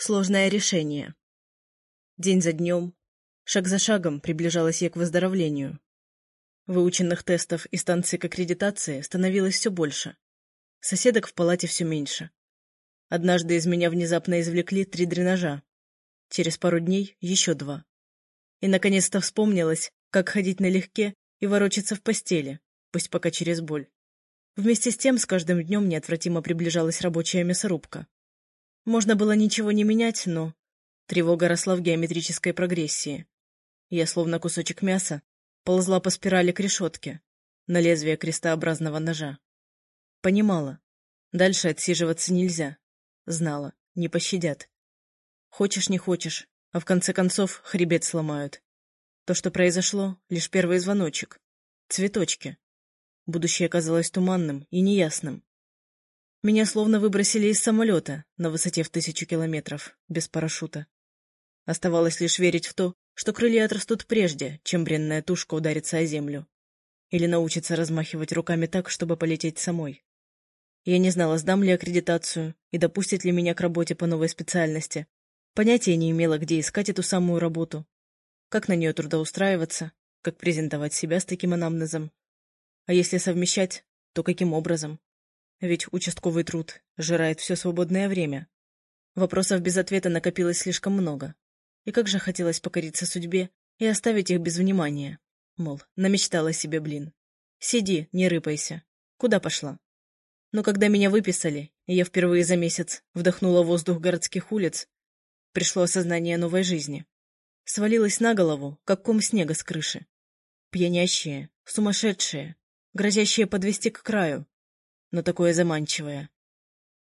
Сложное решение. День за днем, шаг за шагом приближалась я к выздоровлению. Выученных тестов и станций к аккредитации становилось все больше. Соседок в палате все меньше. Однажды из меня внезапно извлекли три дренажа. Через пару дней еще два. И, наконец-то, вспомнилось, как ходить налегке и ворочаться в постели, пусть пока через боль. Вместе с тем, с каждым днем неотвратимо приближалась рабочая мясорубка. Можно было ничего не менять, но... Тревога росла в геометрической прогрессии. Я, словно кусочек мяса, ползла по спирали к решетке, на лезвие крестообразного ножа. Понимала. Дальше отсиживаться нельзя. Знала. Не пощадят. Хочешь, не хочешь, а в конце концов хребет сломают. То, что произошло, лишь первый звоночек. Цветочки. Будущее казалось туманным и неясным. Меня словно выбросили из самолета на высоте в тысячу километров, без парашюта. Оставалось лишь верить в то, что крылья отрастут прежде, чем бренная тушка ударится о землю. Или научится размахивать руками так, чтобы полететь самой. Я не знала, сдам ли аккредитацию и допустят ли меня к работе по новой специальности. Понятия не имела, где искать эту самую работу, как на нее трудоустраиваться, как презентовать себя с таким анамнезом. А если совмещать, то каким образом? Ведь участковый труд жирает все свободное время. Вопросов без ответа накопилось слишком много. И как же хотелось покориться судьбе и оставить их без внимания. Мол, намечтала себе, блин. Сиди, не рыпайся. Куда пошла? Но когда меня выписали, и я впервые за месяц вдохнула воздух городских улиц, пришло осознание новой жизни. Свалилась на голову, как ком снега с крыши. Пьянящее, сумасшедшее, грозящее подвести к краю, но такое заманчивое.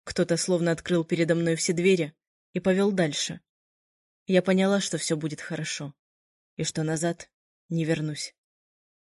Кто-то словно открыл передо мной все двери и повел дальше. Я поняла, что все будет хорошо, и что назад не вернусь.